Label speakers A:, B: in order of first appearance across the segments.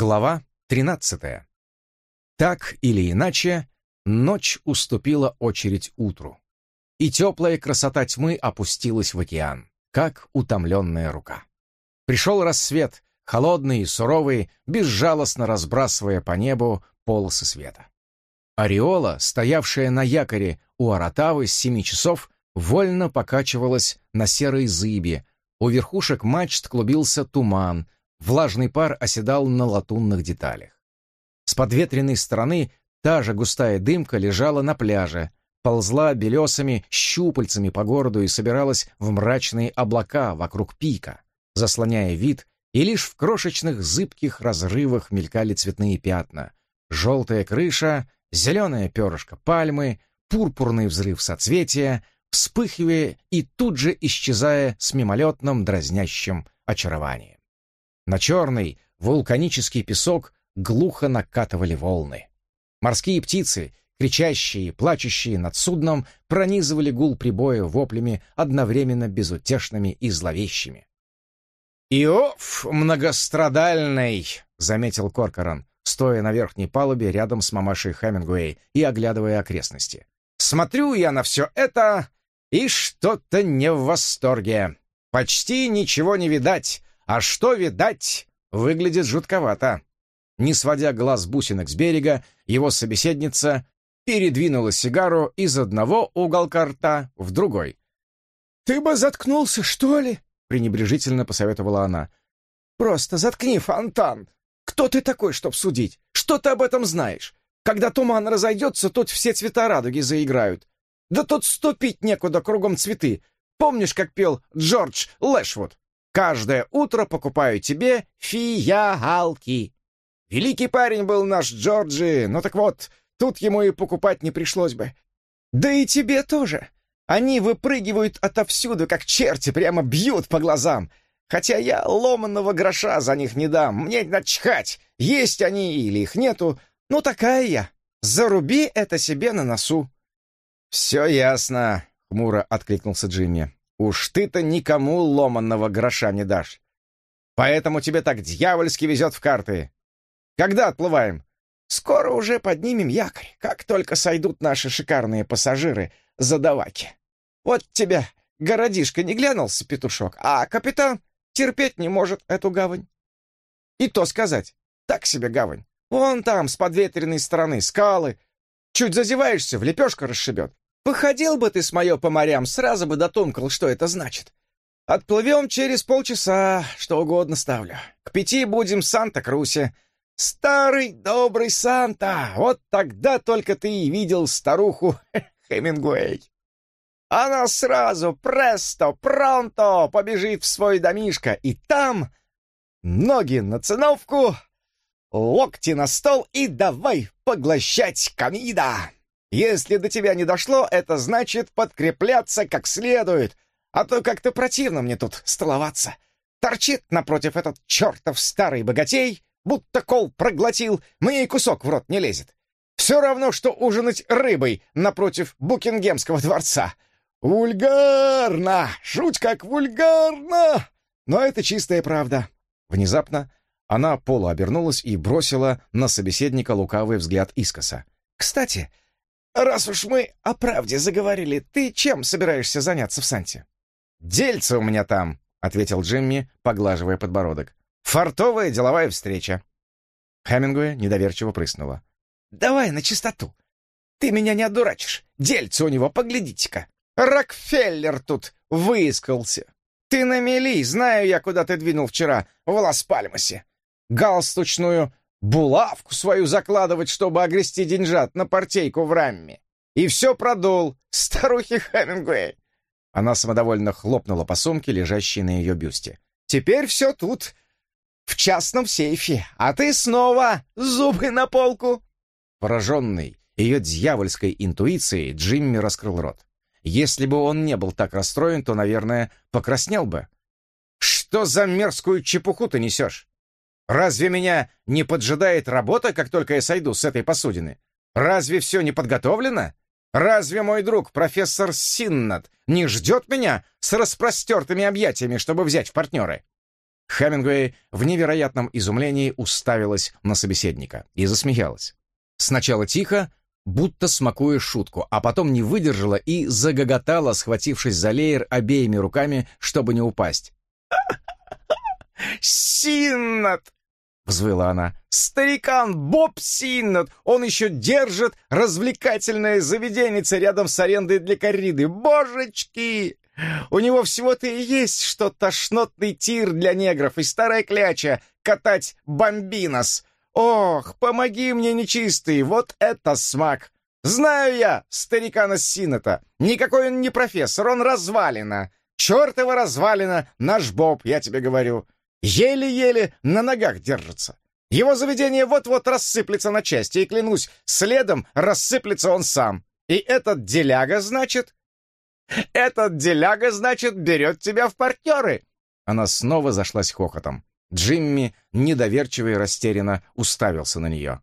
A: Глава 13. Так или иначе, ночь уступила очередь утру, и теплая красота тьмы опустилась в океан, как утомленная рука. Пришел рассвет, холодный и суровый, безжалостно разбрасывая по небу полосы света. Ореола, стоявшая на якоре у Аратавы с семи часов, вольно покачивалась на серой зыбе, у верхушек мачт клубился туман, Влажный пар оседал на латунных деталях. С подветренной стороны та же густая дымка лежала на пляже, ползла белесыми щупальцами по городу и собиралась в мрачные облака вокруг пика, заслоняя вид, и лишь в крошечных зыбких разрывах мелькали цветные пятна. Желтая крыша, зеленое перышко пальмы, пурпурный взрыв соцветия, вспыхивая и тут же исчезая с мимолетным дразнящим очарованием. На черный вулканический песок глухо накатывали волны. Морские птицы, кричащие и плачущие над судном, пронизывали гул прибоя воплями одновременно безутешными и зловещими. «Иов многострадальный!» — заметил Коркоран, стоя на верхней палубе рядом с мамашей Хемингуэй и оглядывая окрестности. «Смотрю я на все это и что-то не в восторге. Почти ничего не видать, а что видать, выглядит жутковато. Не сводя глаз бусинок с берега, его собеседница передвинула сигару из одного уголка рта в другой. «Ты бы заткнулся, что ли?» — пренебрежительно посоветовала она. «Просто заткни фонтан. Кто ты такой, чтоб судить? Что ты об этом знаешь? Когда туман разойдется, тут все цвета радуги заиграют. Да тут ступить некуда, кругом цветы. Помнишь, как пел Джордж Лэшвуд? Каждое утро покупаю тебе фиалки. Великий парень был наш Джорджи, ну так вот, тут ему и покупать не пришлось бы. Да и тебе тоже. Они выпрыгивают отовсюду, как черти, прямо бьют по глазам. Хотя я ломаного гроша за них не дам, мне начхать, есть они или их нету. Ну такая я. Заруби это себе на носу. «Все ясно», — хмуро откликнулся Джимми. Уж ты-то никому ломанного гроша не дашь. Поэтому тебе так дьявольски везет в карты. Когда отплываем? Скоро уже поднимем якорь, как только сойдут наши шикарные пассажиры задаваки. Вот тебя городишко не глянулся, петушок, а капитан терпеть не может эту гавань. И то сказать, так себе гавань. Вон там, с подветренной стороны, скалы. Чуть зазеваешься, в лепешку расшибет. Походил бы ты с моё по морям, сразу бы дотумкал, что это значит. Отплывем через полчаса, что угодно ставлю. К пяти будем в Санта-Крусе. Старый добрый Санта! Вот тогда только ты и видел старуху Хемингуэй. Она сразу, престо, пронто, побежит в свой домишко, и там ноги на циновку, локти на стол и давай поглощать камида. Если до тебя не дошло, это значит подкрепляться как следует, а то как-то противно мне тут столоваться. Торчит напротив этот чертов старый богатей, будто кол проглотил, мне и кусок в рот не лезет. Все равно, что ужинать рыбой напротив Букингемского дворца. Вульгарно! Жуть как вульгарно! Но это чистая правда. Внезапно она полуобернулась и бросила на собеседника лукавый взгляд искоса. «Кстати, «Раз уж мы о правде заговорили, ты чем собираешься заняться в Санте?» «Дельце у меня там», — ответил Джимми, поглаживая подбородок. «Фартовая деловая встреча». Хемингуэй недоверчиво прыснула. «Давай на чистоту. Ты меня не одурачишь. Дельце у него, поглядите-ка. Рокфеллер тут выискался. Ты на мели, знаю я, куда ты двинул вчера, в Лас-Пальмасе. Галстучную булавку свою закладывать, чтобы огрести деньжат на партейку в рамме. И все продул, старухи Хемингуэй. Она самодовольно хлопнула по сумке, лежащей на ее бюсте. «Теперь все тут, в частном сейфе, а ты снова зубы на полку!» Пораженный ее дьявольской интуицией, Джимми раскрыл рот. Если бы он не был так расстроен, то, наверное, покраснел бы. «Что за мерзкую чепуху ты несешь? Разве меня не поджидает работа, как только я сойду с этой посудины? Разве все не подготовлено? Разве мой друг, профессор Синнат, не ждет меня с распростертыми объятиями, чтобы взять в партнеры? Хемингуэй в невероятном изумлении уставилась на собеседника и засмеялась. Сначала тихо, будто смакуя шутку, а потом не выдержала и загоготала, схватившись за леер обеими руками, чтобы не упасть. «Синнат!» — взвыла она. «Старикан Боб Синнат! Он еще держит развлекательное заведение рядом с арендой для корриды! Божечки!» У него всего-то и есть что тошнотный тир для негров и старая кляча катать бомбинос. Ох, помоги мне, нечистый, вот это смак! Знаю я старикана Сината. Никакой он не профессор, он развалина. Чертова развалина, наш Боб, я тебе говорю. Еле-еле на ногах держится. Его заведение вот-вот рассыплется на части, и, клянусь, следом рассыплется он сам. И этот деляга, значит, этот деляга, значит, берет тебя в партнеры!» Она снова зашлась хохотом. Джимми, недоверчиво и растерянно, уставился на нее.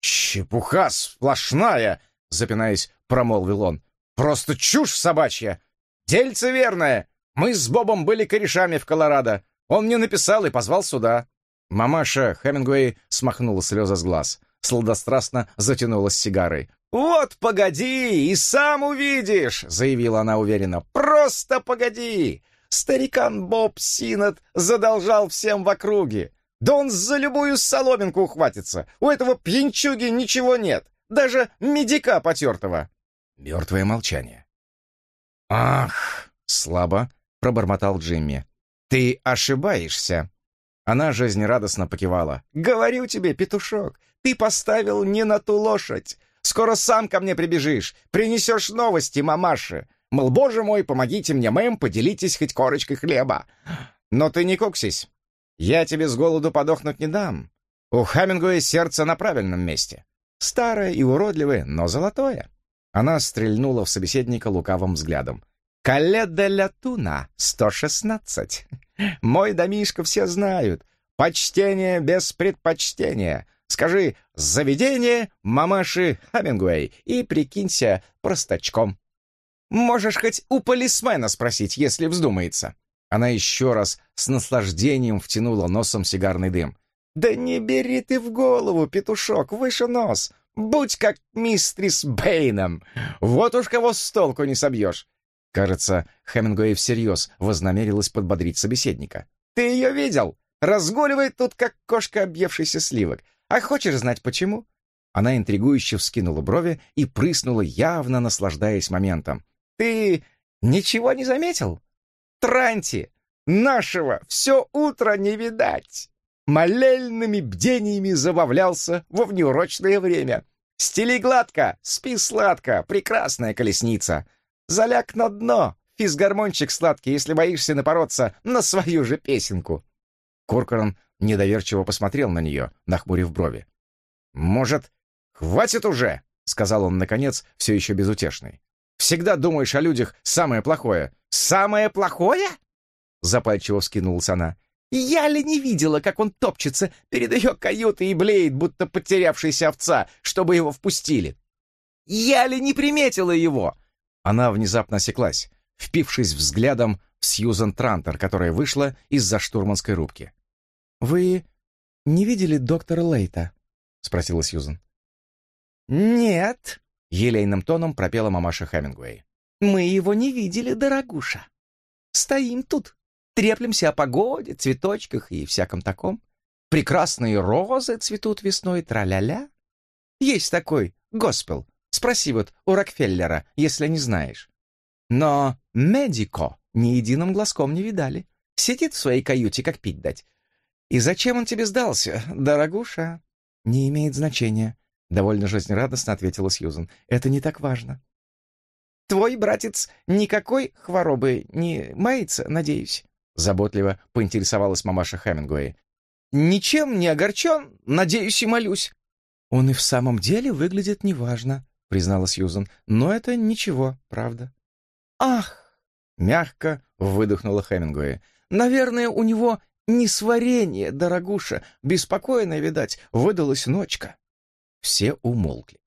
A: «Чепуха сплошная!» — запинаясь, промолвил он. «Просто чушь собачья! Дельце верное! Мы с Бобом были корешами в Колорадо. Он мне написал и позвал сюда». Мамаша Хемингуэй смахнула слезы с глаз, сладострастно затянулась сигарой. «Вот погоди, и сам увидишь!» — заявила она уверенно. «Просто погоди! Старикан Боб Синат задолжал всем в округе. Да он за любую соломинку ухватится. У этого пьянчуги ничего нет. Даже медика потертого». Мертвое молчание. «Ах!» — слабо пробормотал Джимми. «Ты ошибаешься!» Она жизнерадостно покивала. «Говорю тебе, петушок, ты поставил не на ту лошадь. Скоро сам ко мне прибежишь, принесешь новости мамаше. Мол, боже мой, помогите мне, мэм, поделитесь хоть корочкой хлеба. Но ты не куксись. Я тебе с голоду подохнуть не дам. У Хамингуэя сердце на правильном месте. Старое и уродливое, но золотое. Она стрельнула в собеседника лукавым взглядом. «Кале де ля Туна, 116. Мой домишко все знают. Почтение без предпочтения. Скажи «заведение мамаши Хамингуэй» и прикинься простачком. Можешь хоть у полисмена спросить, если вздумается. Она еще раз с наслаждением втянула носом сигарный дым. «Да не бери ты в голову, петушок, выше нос. Будь как мистрис Бэйном. Вот уж кого с толку не собьешь». Кажется, Хемингуэй всерьез вознамерилась подбодрить собеседника. «Ты ее видел? Разгуливает тут, как кошка объевшийся сливок. А хочешь знать почему?» Она интригующе вскинула брови и прыснула, явно наслаждаясь моментом. «Ты ничего не заметил? Транти! Нашего все утро не видать!» Молельными бдениями забавлялся во внеурочное время. «Стели гладко, спи сладко, прекрасная колесница! Заляг на дно, физгармончик сладкий, если боишься напороться на свою же песенку!» Коркоран недоверчиво посмотрел на нее, нахмурив брови. «Может, хватит уже?» — сказал он, наконец, все еще безутешный. «Всегда думаешь о людях самое плохое». «Самое плохое?» — запальчиво вскинулась она. «Я ли не видела, как он топчется перед ее каютой и блеет, будто потерявшаяся овца, чтобы его впустили? Я ли не приметила его?» Она внезапно осеклась, впившись взглядом в Сьюзан Трантер, которая вышла из-за штурманской рубки. «Вы не видели доктора Лейта?» — спросила Сьюзен. «Нет», — елейным тоном пропела мамаша Хемингуэй. «Мы его не видели, дорогуша. Стоим тут, треплемся о погоде, цветочках и всяком таком. Прекрасные розы цветут весной, тра-ля-ля. Есть такой госпел. Спроси вот у Рокфеллера, если не знаешь. Но Медико ни единым глазком не видали. Сидит в своей каюте, как пить дать. «И зачем он тебе сдался, дорогуша?» «Не имеет значения», — довольно жизнерадостно ответила Сьюзен. «Это не так важно». «Твой братец никакой хворобы не мается, надеюсь?» Заботливо поинтересовалась мамаша Хемингуэй. «Ничем не огорчен, надеюсь и молюсь». «Он и в самом деле выглядит неважно», — признала Сьюзен. «Но это ничего, правда». «Ах!» — мягко выдохнула Хемингуэй. «Наверное, у него Несварение, дорогуша, беспокойно, видать, выдалась ночка. Все умолкли.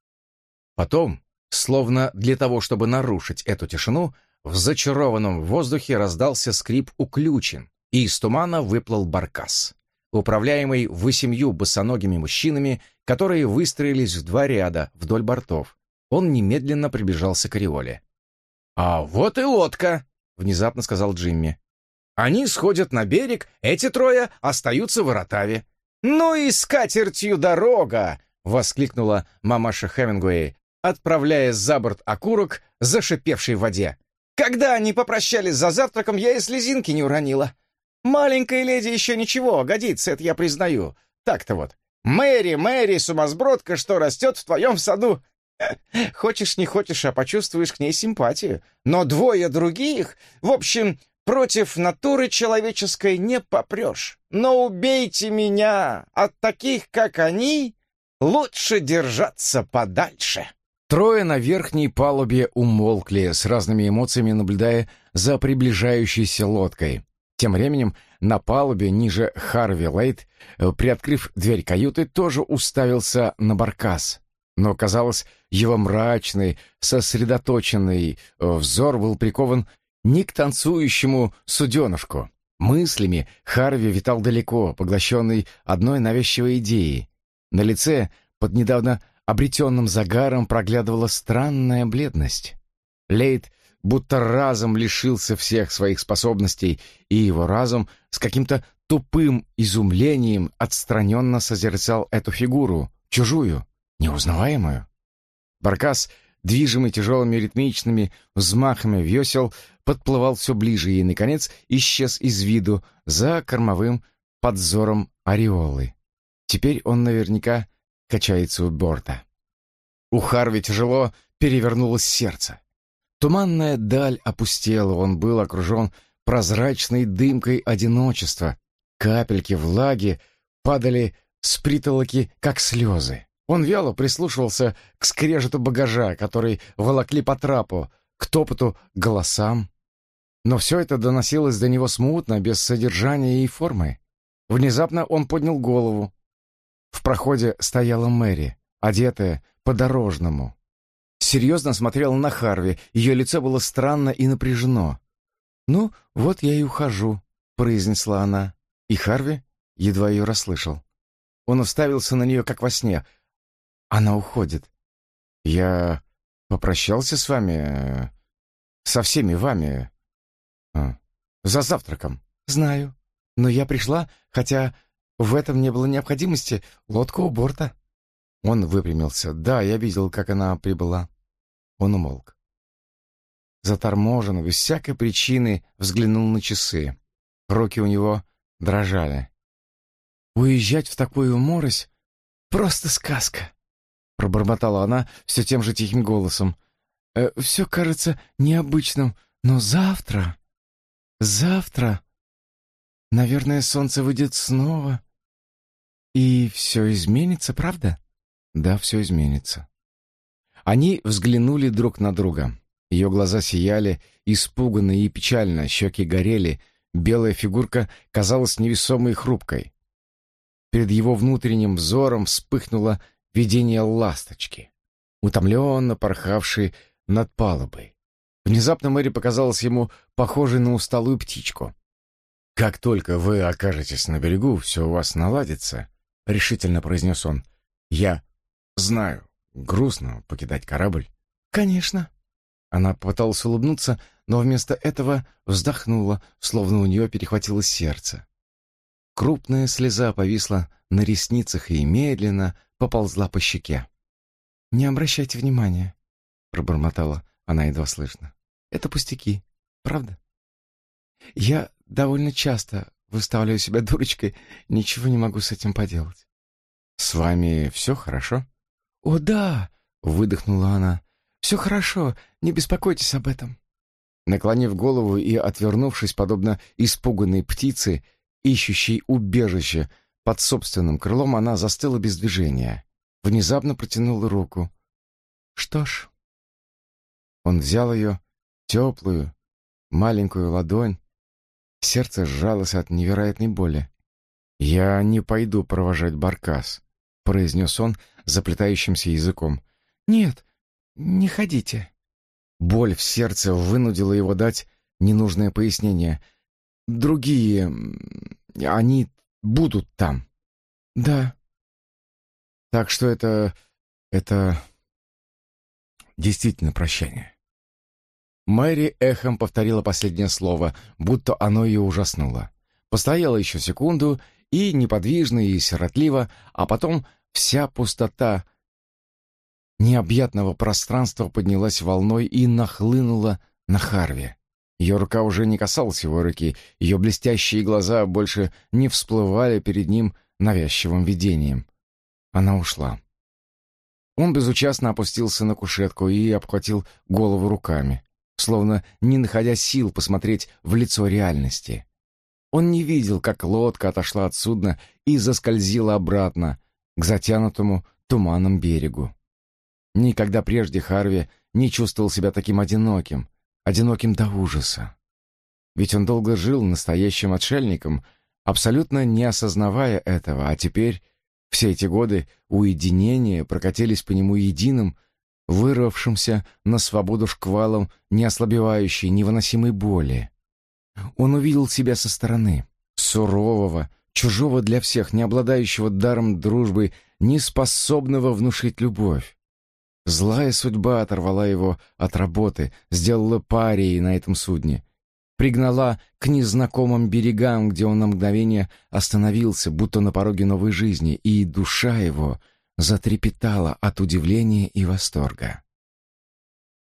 A: Потом, словно для того, чтобы нарушить эту тишину, в зачарованном воздухе раздался скрип уключен, и из тумана выплыл баркас, управляемый восемью босоногими мужчинами, которые выстроились в два ряда вдоль бортов. Он немедленно приближался к Ореоле. «А вот и лодка!» — внезапно сказал Джимми. «Они сходят на берег, эти трое остаются в Ротаве». «Ну и с катертью дорога!» — воскликнула мамаша Хемингуэй, отправляя за борт окурок, зашипевший в воде. «Когда они попрощались за завтраком, я и слезинки не уронила. Маленькая леди еще ничего, годится, это я признаю. Так-то вот. Мэри, Мэри, сумасбродка, что растет в твоем саду. Хочешь, не хочешь, а почувствуешь к ней симпатию. Но двое других, в общем, против натуры человеческой не попрешь. Но убейте меня, от таких, как они, лучше держаться подальше.
B: Трое на верхней палубе умолкли, с разными эмоциями наблюдая за приближающейся лодкой. Тем временем на палубе ниже Харви Лейт, э, приоткрыв дверь каюты, тоже уставился на баркас. Но, казалось, его мрачный, сосредоточенный э, взор был прикован не к танцующему суденышку. Мыслями Харви витал далеко, поглощенный одной навязчивой идеей. На лице, под недавно обретенным загаром, проглядывала странная бледность. Лейт будто разом лишился всех своих способностей, и его разум с каким-то тупым изумлением отстраненно созерцал эту фигуру, чужую, неузнаваемую. Баркас, движимый тяжелыми ритмичными взмахами весел, подплывал все ближе и, наконец, исчез из виду за кормовым подзором ореолы. Теперь он наверняка качается у борта. У Харви тяжело перевернулось сердце. Туманная даль опустела, он был окружен прозрачной дымкой одиночества. Капельки влаги падали с притолоки, как слезы. Он вяло прислушивался к скрежету багажа, который волокли по трапу, к топоту голосам. Но все это доносилось до него смутно, без содержания и формы. Внезапно он поднял голову. В проходе стояла Мэри, одетая по-дорожному серьезно смотрела на Харви, ее лицо было странно и напряжено. «Ну, вот я и ухожу», — произнесла она. И Харви едва ее расслышал. Он уставился на нее, как во сне. Она уходит. «Я попрощался с вами... Э, со всеми вами... А, за завтраком». «Знаю. Но я пришла, хотя в этом не было необходимости. Лодка у борта». Он выпрямился. «Да, я видел, как она прибыла». Он умолк. Заторможен, без всякой причины, взглянул на часы. Руки у него дрожали. «Уезжать в такую морось — просто сказка!» Пробормотала она все тем же тихим голосом. «Э, «Все кажется необычным, но завтра... Завтра... Наверное, солнце выйдет снова. И все изменится, правда?» «Да, все изменится». Они взглянули друг на друга. Ее глаза сияли, испуганно и печально, щеки горели, белая фигурка казалась невесомой и хрупкой. Перед его внутренним взором вспыхнуло видение ласточки, утомленно порхавшей над палубой. Внезапно Мэри показалась ему похожей на усталую птичку. «Как только вы окажетесь на берегу, все у вас наладится», — решительно произнес он. «Я знаю, Грустно покидать корабль. Конечно. Она попыталась улыбнуться, но вместо этого вздохнула, словно у нее перехватило сердце. Крупная слеза повисла на ресницах и медленно поползла по щеке. «Не обращайте внимания», — пробормотала она едва слышно. «Это пустяки, правда?» «Я довольно часто выставляю себя дурочкой, ничего не могу с этим поделать». «С вами все хорошо?» «О, да!» — выдохнула она. «Все хорошо, не беспокойтесь об этом». Наклонив голову и отвернувшись, подобно испуганной птице, ищущей убежище под собственным крылом, она застыла без движения. Внезапно протянула руку. «Что ж...» Он взял ее, теплую, маленькую ладонь. Сердце сжалось от невероятной боли. «Я не пойду провожать Баркас», — произнес он, заплетающимся языком. «Нет, не ходите». Боль в сердце вынудила его дать ненужное пояснение. Другие... Они будут там.
A: Да.
B: Так что это... это... действительно прощание. Мэри эхом повторила последнее слово, будто оно ее ужаснуло. Постояла еще секунду и неподвижно и сиротливо, а потом вся пустота необъятного пространства поднялась волной и нахлынула на Харви. Ее рука уже не касалась его руки, ее блестящие глаза больше не всплывали перед ним навязчивым видением. Она ушла. Он безучастно опустился на кушетку и обхватил голову руками, словно не находя сил посмотреть в лицо реальности. Он не видел, как лодка отошла от судна и заскользила обратно к затянутому туманом берегу. Никогда прежде Харви не чувствовал себя таким одиноким, одиноким до ужаса. Ведь он долго жил настоящим отшельником, абсолютно не осознавая этого, а теперь все эти годы уединения прокатились по нему единым, вырвавшимся на свободу шквалом неослабевающей невыносимой боли. Он увидел себя со стороны, сурового, чужого для всех, не обладающего даром дружбы, не способного внушить любовь. Злая судьба оторвала его от работы, сделала парией на этом судне. Пригнала к незнакомым берегам, где он на мгновение остановился, будто на пороге новой жизни, и душа его затрепетала от удивления и восторга.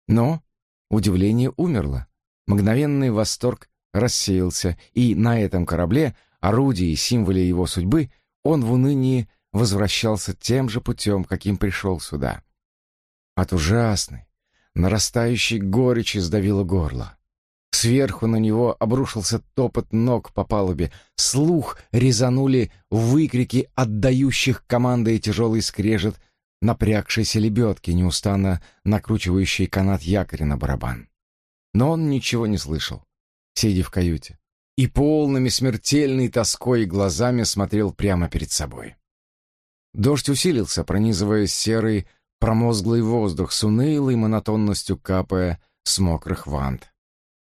B: Но удивление умерло. Мгновенный восторг рассеялся, и на этом корабле, орудии и символе его судьбы, он в унынии возвращался тем же путем, каким пришел сюда — от ужасной, нарастающей горечи сдавило горло. Сверху на него обрушился топот ног по палубе. Слух резанули выкрики отдающих команды и тяжелый скрежет напрягшейся лебедки, неустанно накручивающей канат якоря на барабан. Но он ничего не слышал, сидя в каюте, и полными смертельной тоской глазами смотрел прямо перед собой. Дождь усилился, пронизывая серый промозглый воздух с унылой монотонностью капая с мокрых вант.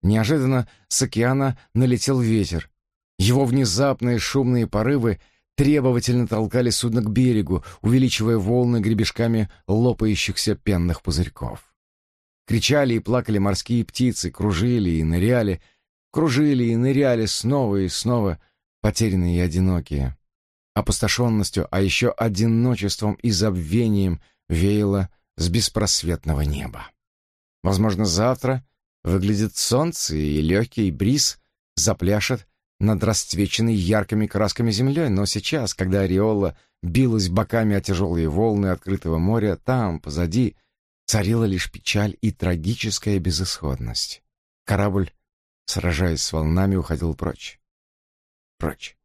B: Неожиданно с океана налетел ветер. Его внезапные шумные порывы требовательно толкали судно к берегу, увеличивая волны гребешками лопающихся пенных пузырьков. Кричали и плакали морские птицы, кружили и ныряли, кружили и ныряли снова и снова, потерянные и одинокие. Опустошенностью, а еще одиночеством и забвением — веяло с беспросветного неба. Возможно, завтра выглядит солнце, и легкий бриз запляшет над расцвеченной яркими красками землей, но сейчас, когда ореола билась боками о тяжелые волны открытого моря, там, позади, царила лишь печаль и трагическая безысходность. Корабль, сражаясь с волнами, уходил прочь. Прочь.